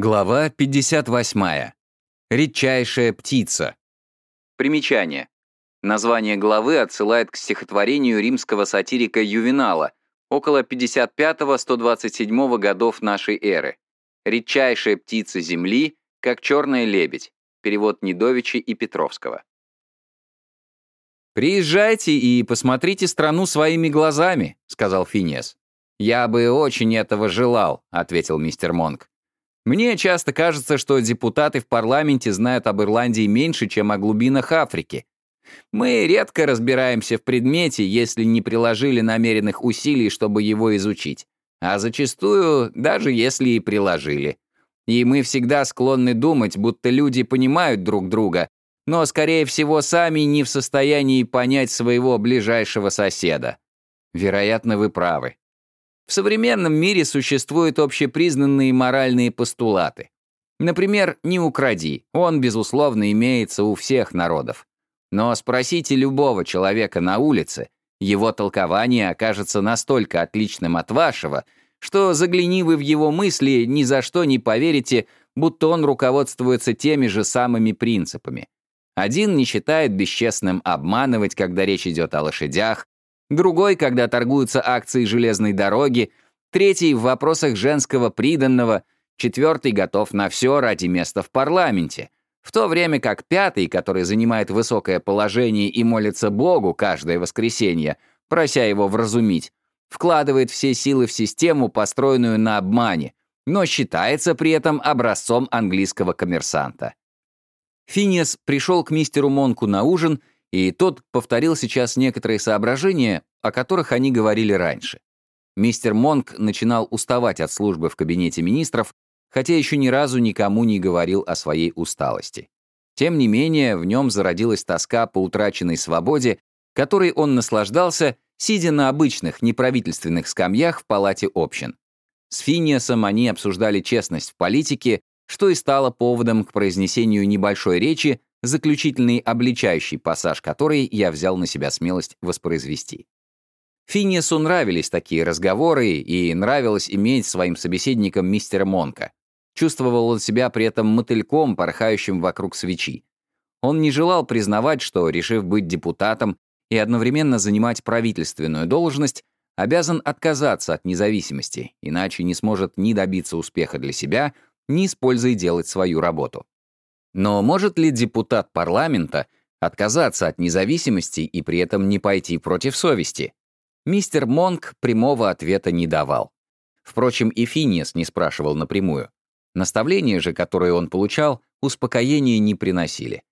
Глава 58. Редчайшая птица. Примечание. Название главы отсылает к стихотворению римского сатирика Ювенала около 55-127 годов нашей эры. «Редчайшая птица земли, как черная лебедь». Перевод Недовича и Петровского. «Приезжайте и посмотрите страну своими глазами», — сказал Финес. «Я бы очень этого желал», — ответил мистер Монк. Мне часто кажется, что депутаты в парламенте знают об Ирландии меньше, чем о глубинах Африки. Мы редко разбираемся в предмете, если не приложили намеренных усилий, чтобы его изучить. А зачастую, даже если и приложили. И мы всегда склонны думать, будто люди понимают друг друга, но, скорее всего, сами не в состоянии понять своего ближайшего соседа. Вероятно, вы правы. В современном мире существуют общепризнанные моральные постулаты. Например, «не укради», он, безусловно, имеется у всех народов. Но спросите любого человека на улице, его толкование окажется настолько отличным от вашего, что, загляни вы в его мысли, ни за что не поверите, будто он руководствуется теми же самыми принципами. Один не считает бесчестным обманывать, когда речь идет о лошадях, другой, когда торгуются акции железной дороги, третий в вопросах женского приданного, четвертый готов на все ради места в парламенте, в то время как пятый, который занимает высокое положение и молится Богу каждое воскресенье, прося его вразумить, вкладывает все силы в систему, построенную на обмане, но считается при этом образцом английского коммерсанта. Финиас пришел к мистеру Монку на ужин и тот повторил сейчас некоторые соображения, о которых они говорили раньше. Мистер Монк начинал уставать от службы в кабинете министров, хотя еще ни разу никому не говорил о своей усталости. Тем не менее, в нем зародилась тоска по утраченной свободе, которой он наслаждался, сидя на обычных неправительственных скамьях в палате общин. С Финиасом они обсуждали честность в политике, что и стало поводом к произнесению небольшой речи, заключительный обличающий пассаж который я взял на себя смелость воспроизвести. Финиасу нравились такие разговоры, и нравилось иметь своим собеседником мистера Монка. Чувствовал он себя при этом мотыльком, порхающим вокруг свечи. Он не желал признавать, что, решив быть депутатом и одновременно занимать правительственную должность, обязан отказаться от независимости, иначе не сможет ни добиться успеха для себя, ни с пользой делать свою работу. Но может ли депутат парламента отказаться от независимости и при этом не пойти против совести? Мистер Монк прямого ответа не давал. Впрочем, и Финиас не спрашивал напрямую. Наставления же, которые он получал, успокоения не приносили.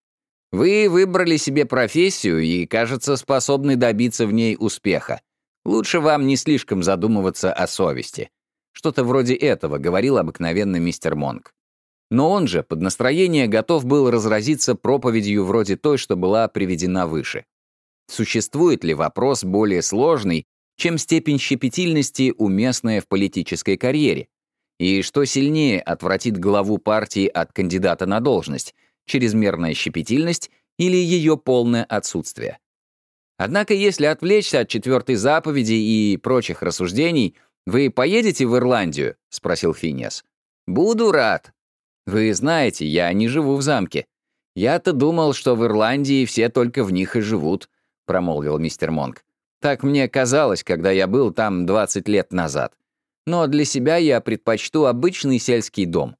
Вы выбрали себе профессию и, кажется, способны добиться в ней успеха. Лучше вам не слишком задумываться о совести. Что-то вроде этого говорил обыкновенно мистер Монк. Но он же под настроение готов был разразиться проповедью вроде той, что была приведена выше. Существует ли вопрос более сложный, чем степень щепетильности, уместная в политической карьере? И что сильнее отвратит главу партии от кандидата на должность, чрезмерная щепетильность или ее полное отсутствие? Однако, если отвлечься от четвертой заповеди и прочих рассуждений, «Вы поедете в Ирландию?» — спросил Финиас. «Буду рад», вы знаете, я не живу в замке. Я-то думал, что в Ирландии все только в них и живут, промолвил мистер Монк. Так мне казалось, когда я был там 20 лет назад. Но для себя я предпочту обычный сельский дом.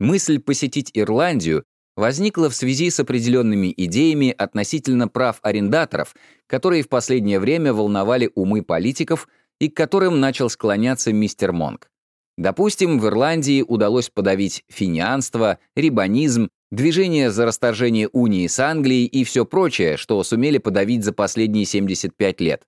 Мысль посетить Ирландию возникла в связи с определенными идеями относительно прав арендаторов, которые в последнее время волновали умы политиков и к которым начал склоняться мистер Монк. Допустим, в Ирландии удалось подавить финианство, рибанизм, движение за расторжение унии с Англией и все прочее, что сумели подавить за последние 75 лет.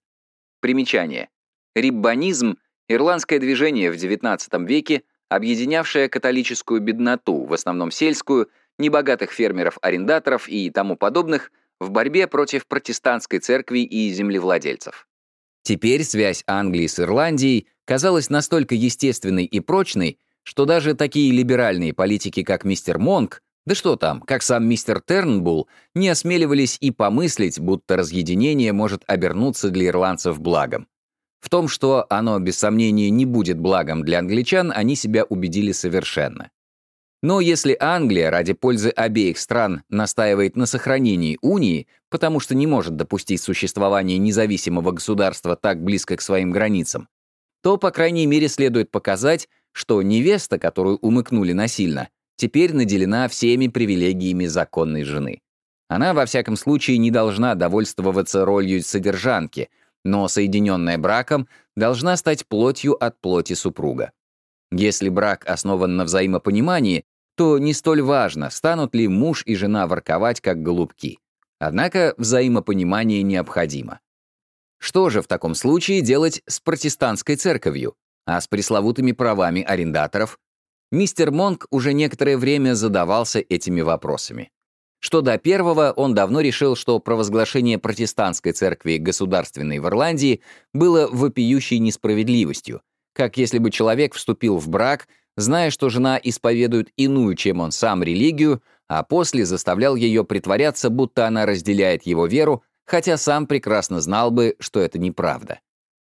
Примечание. Риббанизм — ирландское движение в XIX веке, объединявшее католическую бедноту, в основном сельскую, небогатых фермеров-арендаторов и тому подобных, в борьбе против протестантской церкви и землевладельцев. Теперь связь Англии с Ирландией казалась настолько естественной и прочной, что даже такие либеральные политики, как мистер Монк, да что там, как сам мистер Тернбулл, не осмеливались и помыслить, будто разъединение может обернуться для ирландцев благом. В том, что оно, без сомнения, не будет благом для англичан, они себя убедили совершенно. Но если Англия ради пользы обеих стран настаивает на сохранении унии, потому что не может допустить существования независимого государства так близко к своим границам, то, по крайней мере, следует показать, что невеста, которую умыкнули насильно, теперь наделена всеми привилегиями законной жены. Она, во всяком случае, не должна довольствоваться ролью содержанки, но, соединенная браком, должна стать плотью от плоти супруга. Если брак основан на взаимопонимании, то не столь важно, станут ли муж и жена ворковать как голубки. Однако взаимопонимание необходимо. Что же в таком случае делать с протестантской церковью, а с пресловутыми правами арендаторов? Мистер Монк уже некоторое время задавался этими вопросами. Что до первого, он давно решил, что провозглашение протестантской церкви государственной в Ирландии было вопиющей несправедливостью, как если бы человек вступил в брак, зная, что жена исповедует иную, чем он сам, религию, а после заставлял ее притворяться, будто она разделяет его веру, хотя сам прекрасно знал бы, что это неправда.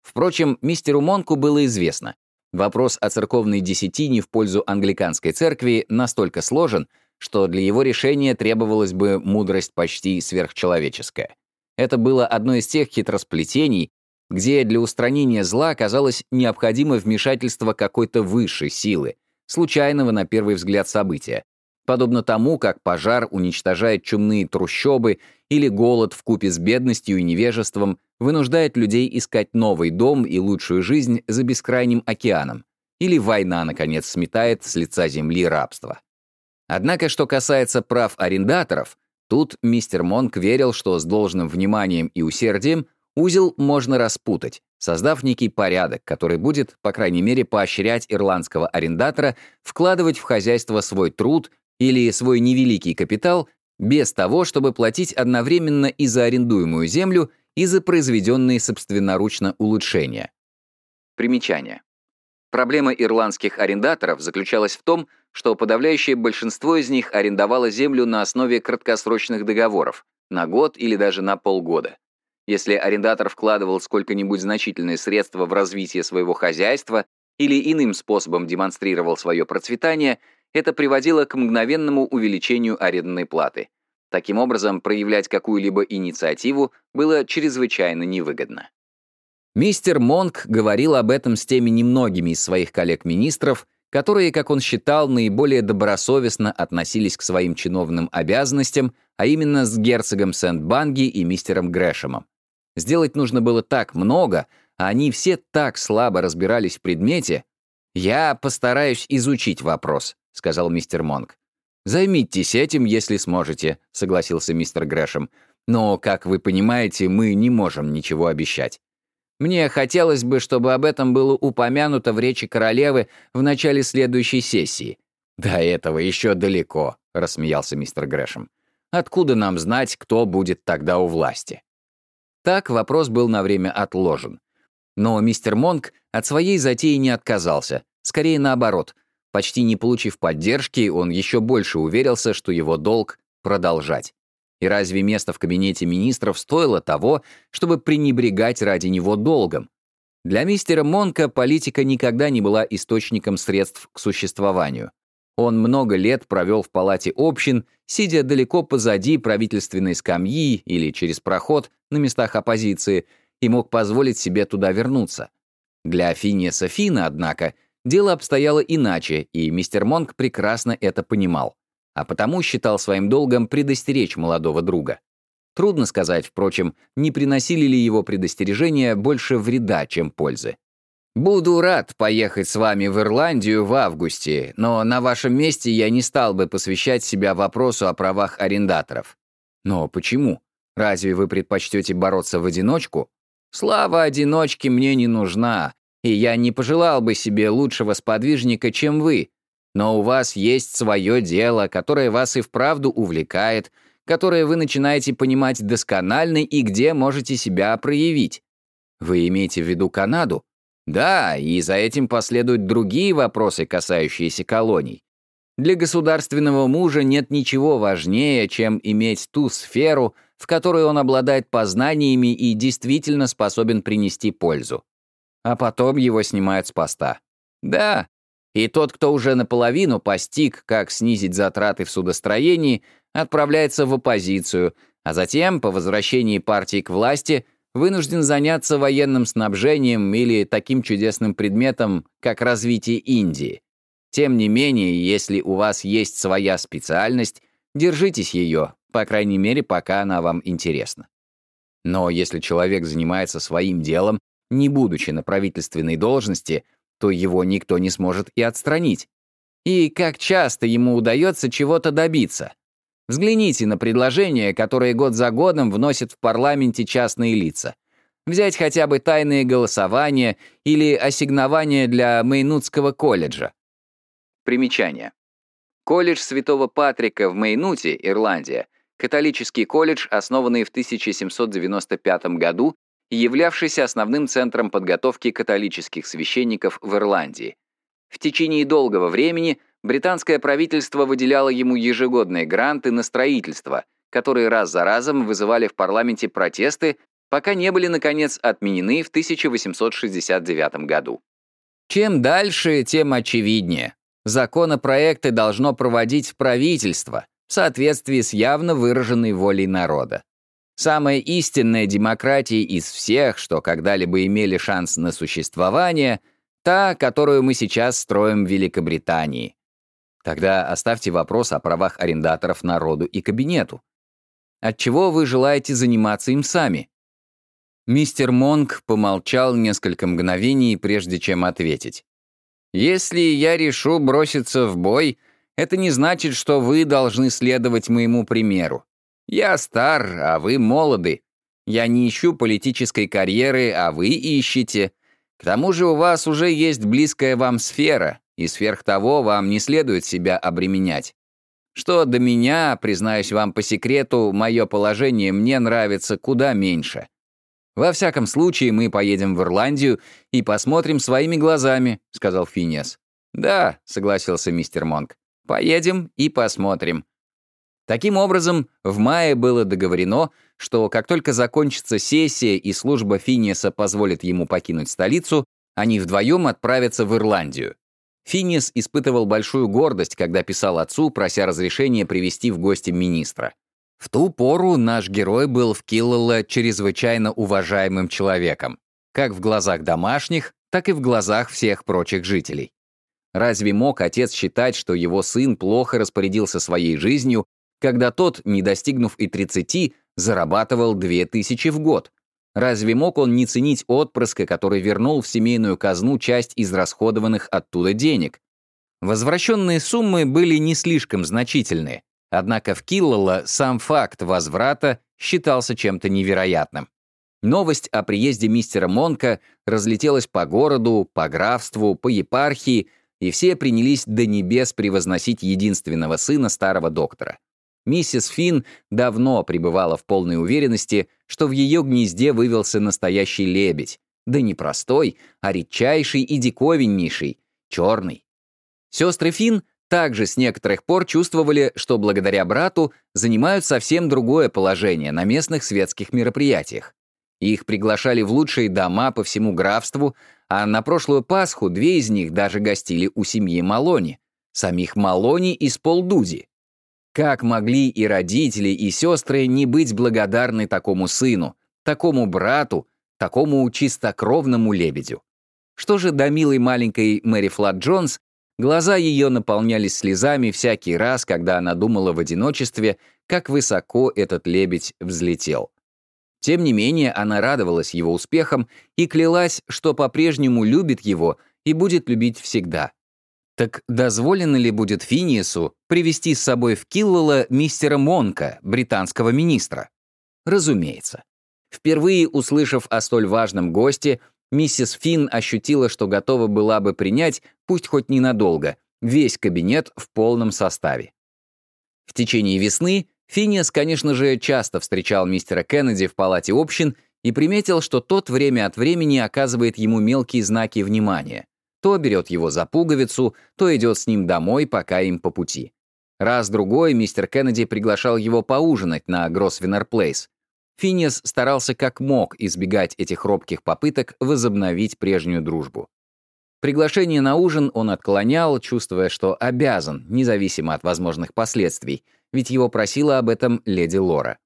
Впрочем, мистеру Монку было известно. Вопрос о церковной десятине в пользу англиканской церкви настолько сложен, что для его решения требовалась бы мудрость почти сверхчеловеческая. Это было одно из тех хитросплетений, где для устранения зла казалось необходимо вмешательство какой-то высшей силы, случайного на первый взгляд события, подобно тому, как пожар уничтожает чумные трущобы или голод в купе с бедностью и невежеством вынуждает людей искать новый дом и лучшую жизнь за бескрайним океаном, или война, наконец, сметает с лица земли рабство. Однако, что касается прав арендаторов, тут мистер Монк верил, что с должным вниманием и усердием узел можно распутать, создав некий порядок, который будет, по крайней мере, поощрять ирландского арендатора вкладывать в хозяйство свой труд или свой невеликий капитал без того, чтобы платить одновременно и за арендуемую землю, и за произведенные собственноручно улучшения. Примечание. Проблема ирландских арендаторов заключалась в том, что подавляющее большинство из них арендовало землю на основе краткосрочных договоров, на год или даже на полгода. Если арендатор вкладывал сколько-нибудь значительные средства в развитие своего хозяйства или иным способом демонстрировал свое процветание, это приводило к мгновенному увеличению арендной платы. Таким образом, проявлять какую-либо инициативу было чрезвычайно невыгодно. Мистер Монк говорил об этом с теми немногими из своих коллег-министров, которые, как он считал, наиболее добросовестно относились к своим чиновным обязанностям, а именно с герцогом Сент-Банги и мистером Грэшемом. Сделать нужно было так много, а они все так слабо разбирались в предмете. «Я постараюсь изучить вопрос», — сказал мистер Монк. «Займитесь этим, если сможете», — согласился мистер Грэшем. «Но, как вы понимаете, мы не можем ничего обещать. Мне хотелось бы, чтобы об этом было упомянуто в речи королевы в начале следующей сессии. До этого еще далеко, рассмеялся мистер Грэшем. Откуда нам знать, кто будет тогда у власти? Так вопрос был на время отложен. Но мистер Монк от своей затеи не отказался, скорее наоборот. Почти не получив поддержки, он еще больше уверился, что его долг — продолжать. И разве место в кабинете министров стоило того, чтобы пренебрегать ради него долгом? Для мистера Монка политика никогда не была источником средств к существованию. Он много лет провел в палате общин, сидя далеко позади правительственной скамьи или через проход на местах оппозиции, и мог позволить себе туда вернуться. Для Финиаса Фина, однако, дело обстояло иначе, и мистер Монк прекрасно это понимал а потому считал своим долгом предостеречь молодого друга. Трудно сказать, впрочем, не приносили ли его предостережения больше вреда, чем пользы. «Буду рад поехать с вами в Ирландию в августе, но на вашем месте я не стал бы посвящать себя вопросу о правах арендаторов». «Но почему? Разве вы предпочтете бороться в одиночку?» «Слава одиночки мне не нужна, и я не пожелал бы себе лучшего сподвижника, чем вы, но у вас есть свое дело, которое вас и вправду увлекает, которое вы начинаете понимать досконально и где можете себя проявить. Вы имеете в виду Канаду? Да, и за этим последуют другие вопросы, касающиеся колоний. Для государственного мужа нет ничего важнее, чем иметь ту сферу, в которой он обладает познаниями и действительно способен принести пользу. А потом его снимают с поста. Да, И тот, кто уже наполовину постиг, как снизить затраты в судостроении, отправляется в оппозицию, а затем, по возвращении партии к власти, вынужден заняться военным снабжением или таким чудесным предметом, как развитие Индии. Тем не менее, если у вас есть своя специальность, держитесь ее, по крайней мере, пока она вам интересна. Но если человек занимается своим делом, не будучи на правительственной должности, то его никто не сможет и отстранить. И как часто ему удается чего-то добиться. Взгляните на предложения, которые год за годом вносят в парламенте частные лица. Взять хотя бы тайные голосования или ассигнования для Мейнутского колледжа. Примечание. Колледж Святого Патрика в Мейнуте, Ирландия, католический колледж, основанный в 1795 году являвшийся основным центром подготовки католических священников в Ирландии. В течение долгого времени британское правительство выделяло ему ежегодные гранты на строительство, которые раз за разом вызывали в парламенте протесты, пока не были, наконец, отменены в 1869 году. Чем дальше, тем очевиднее. Законопроекты должно проводить правительство в соответствии с явно выраженной волей народа. Самая истинная демократия из всех, что когда-либо имели шанс на существование, та, которую мы сейчас строим в Великобритании. Тогда оставьте вопрос о правах арендаторов народу и кабинету. Отчего вы желаете заниматься им сами? Мистер Монк помолчал несколько мгновений, прежде чем ответить. «Если я решу броситься в бой, это не значит, что вы должны следовать моему примеру. Я стар, а вы молоды. Я не ищу политической карьеры, а вы ищете. К тому же у вас уже есть близкая вам сфера, и сверх того вам не следует себя обременять. Что до меня, признаюсь вам по секрету, мое положение мне нравится куда меньше. Во всяком случае, мы поедем в Ирландию и посмотрим своими глазами», — сказал Финес. «Да», — согласился мистер Монк. «Поедем и посмотрим. Таким образом, в мае было договорено, что как только закончится сессия и служба Финиеса позволит ему покинуть столицу, они вдвоем отправятся в Ирландию. Финиес испытывал большую гордость, когда писал отцу, прося разрешения привести в гости министра. В ту пору наш герой был в Киллала чрезвычайно уважаемым человеком, как в глазах домашних, так и в глазах всех прочих жителей. Разве мог отец считать, что его сын плохо распорядился своей жизнью когда тот, не достигнув и 30, зарабатывал 2000 в год. Разве мог он не ценить отпрыска, который вернул в семейную казну часть израсходованных оттуда денег? Возвращенные суммы были не слишком значительны, однако в Киллала сам факт возврата считался чем-то невероятным. Новость о приезде мистера Монка разлетелась по городу, по графству, по епархии, и все принялись до небес превозносить единственного сына старого доктора. Миссис Финн давно пребывала в полной уверенности, что в ее гнезде вывелся настоящий лебедь. Да не простой, а редчайший и диковиннейший, черный. Сестры Финн также с некоторых пор чувствовали, что благодаря брату занимают совсем другое положение на местных светских мероприятиях. Их приглашали в лучшие дома по всему графству, а на прошлую Пасху две из них даже гостили у семьи Малони, самих Малони из Полдузи. Как могли и родители, и сестры не быть благодарны такому сыну, такому брату, такому чистокровному лебедю? Что же до милой маленькой Мэри Флат Джонс, глаза ее наполнялись слезами всякий раз, когда она думала в одиночестве, как высоко этот лебедь взлетел. Тем не менее, она радовалась его успехам и клялась, что по-прежнему любит его и будет любить всегда. Так дозволено ли будет Финиесу привести с собой в Киллала мистера Монка, британского министра? Разумеется. Впервые услышав о столь важном госте, миссис Финн ощутила, что готова была бы принять, пусть хоть ненадолго, весь кабинет в полном составе. В течение весны Финиас, конечно же, часто встречал мистера Кеннеди в палате общин и приметил, что тот время от времени оказывает ему мелкие знаки внимания. То берет его за пуговицу, то идет с ним домой, пока им по пути. Раз-другой мистер Кеннеди приглашал его поужинать на Гросвеннер Плейс. Финиас старался как мог избегать этих робких попыток возобновить прежнюю дружбу. Приглашение на ужин он отклонял, чувствуя, что обязан, независимо от возможных последствий, ведь его просила об этом леди Лора.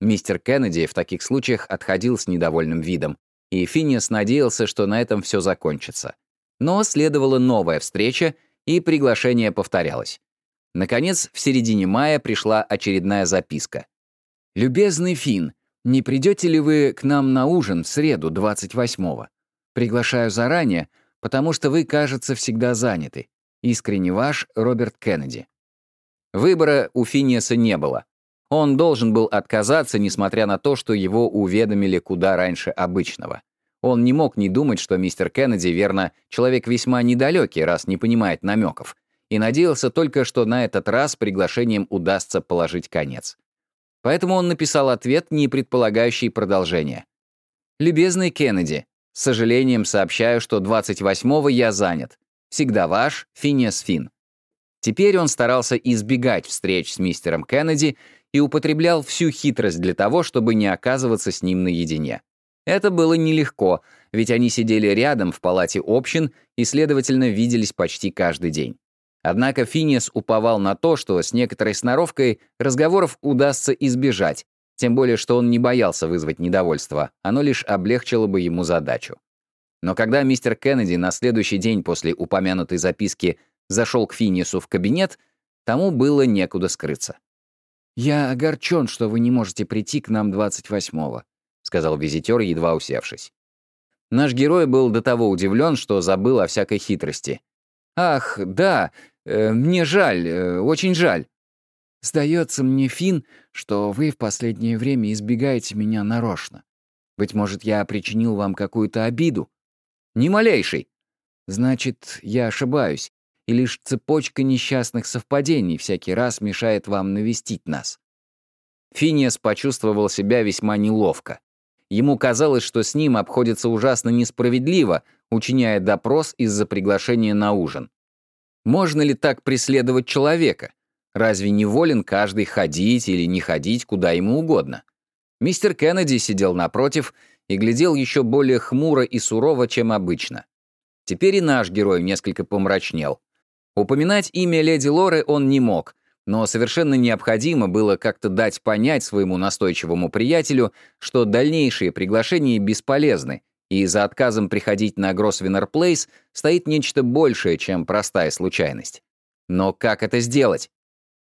Мистер Кеннеди в таких случаях отходил с недовольным видом, и Финиас надеялся, что на этом все закончится. Но следовала новая встреча, и приглашение повторялось. Наконец, в середине мая пришла очередная записка. «Любезный Фин, не придете ли вы к нам на ужин в среду, 28-го? Приглашаю заранее, потому что вы, кажется, всегда заняты. Искренне ваш Роберт Кеннеди». Выбора у Финиаса не было. Он должен был отказаться, несмотря на то, что его уведомили куда раньше обычного. Он не мог не думать, что мистер Кеннеди, верно, человек весьма недалекий, раз не понимает намеков, и надеялся только, что на этот раз приглашением удастся положить конец. Поэтому он написал ответ, не предполагающий продолжения. «Любезный Кеннеди, с сожалением сообщаю, что 28-го я занят. Всегда ваш, Финиас Фин». Теперь он старался избегать встреч с мистером Кеннеди и употреблял всю хитрость для того, чтобы не оказываться с ним наедине. Это было нелегко, ведь они сидели рядом в палате общин и, следовательно, виделись почти каждый день. Однако Финиас уповал на то, что с некоторой сноровкой разговоров удастся избежать, тем более что он не боялся вызвать недовольство, оно лишь облегчило бы ему задачу. Но когда мистер Кеннеди на следующий день после упомянутой записки зашел к Финиасу в кабинет, тому было некуда скрыться. «Я огорчен, что вы не можете прийти к нам 28-го сказал визитер, едва усевшись. Наш герой был до того удивлен, что забыл о всякой хитрости. «Ах, да, э, мне жаль, э, очень жаль». «Сдается мне, Фин, что вы в последнее время избегаете меня нарочно. Быть может, я причинил вам какую-то обиду?» «Ни малейшей». «Значит, я ошибаюсь, и лишь цепочка несчастных совпадений всякий раз мешает вам навестить нас». Финиас почувствовал себя весьма неловко. Ему казалось, что с ним обходится ужасно несправедливо, учиняя допрос из-за приглашения на ужин. Можно ли так преследовать человека? Разве не волен каждый ходить или не ходить куда ему угодно? Мистер Кеннеди сидел напротив и глядел еще более хмуро и сурово, чем обычно. Теперь и наш герой несколько помрачнел. Упоминать имя леди Лоры он не мог, но совершенно необходимо было как-то дать понять своему настойчивому приятелю, что дальнейшие приглашения бесполезны, и за отказом приходить на Гросвеннер Плейс стоит нечто большее, чем простая случайность. Но как это сделать?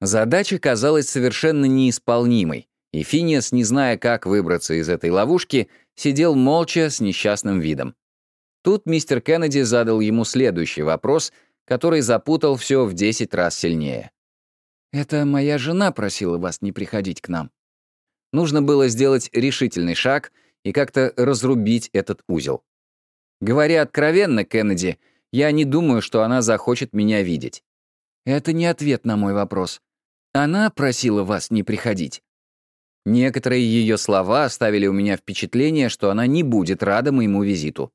Задача казалась совершенно неисполнимой, и Финиас, не зная, как выбраться из этой ловушки, сидел молча с несчастным видом. Тут мистер Кеннеди задал ему следующий вопрос, который запутал все в 10 раз сильнее. «Это моя жена просила вас не приходить к нам». Нужно было сделать решительный шаг и как-то разрубить этот узел. Говоря откровенно, Кеннеди, я не думаю, что она захочет меня видеть. Это не ответ на мой вопрос. Она просила вас не приходить. Некоторые ее слова оставили у меня впечатление, что она не будет рада моему визиту.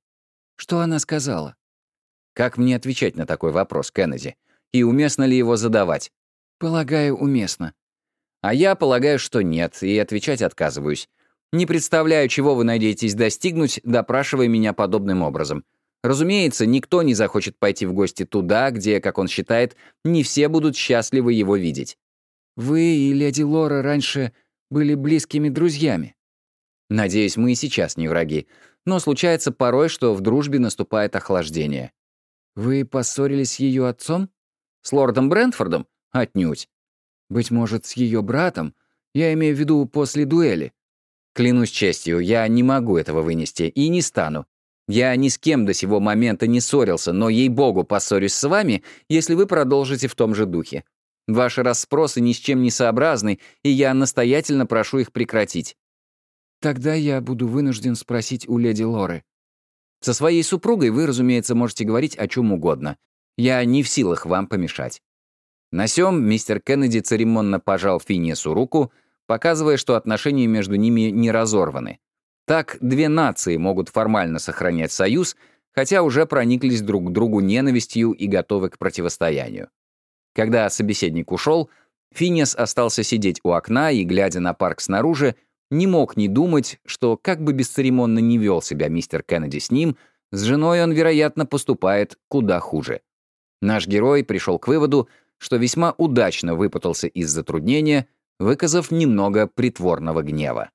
Что она сказала? Как мне отвечать на такой вопрос, Кеннеди? И уместно ли его задавать? Полагаю, уместно. А я полагаю, что нет, и отвечать отказываюсь. Не представляю, чего вы надеетесь достигнуть, допрашивая меня подобным образом. Разумеется, никто не захочет пойти в гости туда, где, как он считает, не все будут счастливы его видеть. Вы и леди Лора раньше были близкими друзьями. Надеюсь, мы и сейчас не враги. Но случается порой, что в дружбе наступает охлаждение. Вы поссорились с ее отцом? С лордом Брентфордом? Отнюдь. Быть может, с ее братом? Я имею в виду после дуэли. Клянусь честью, я не могу этого вынести и не стану. Я ни с кем до сего момента не ссорился, но, ей-богу, поссорюсь с вами, если вы продолжите в том же духе. Ваши расспросы ни с чем не сообразны, и я настоятельно прошу их прекратить. Тогда я буду вынужден спросить у леди Лоры. Со своей супругой вы, разумеется, можете говорить о чем угодно. Я не в силах вам помешать. На сём мистер Кеннеди церемонно пожал Финиасу руку, показывая, что отношения между ними не разорваны. Так две нации могут формально сохранять союз, хотя уже прониклись друг к другу ненавистью и готовы к противостоянию. Когда собеседник ушел, Финиас остался сидеть у окна и, глядя на парк снаружи, не мог не думать, что как бы бесцеремонно не вел себя мистер Кеннеди с ним, С женой он, вероятно, поступает куда хуже. Наш герой пришел к выводу, что весьма удачно выпутался из затруднения, выказав немного притворного гнева.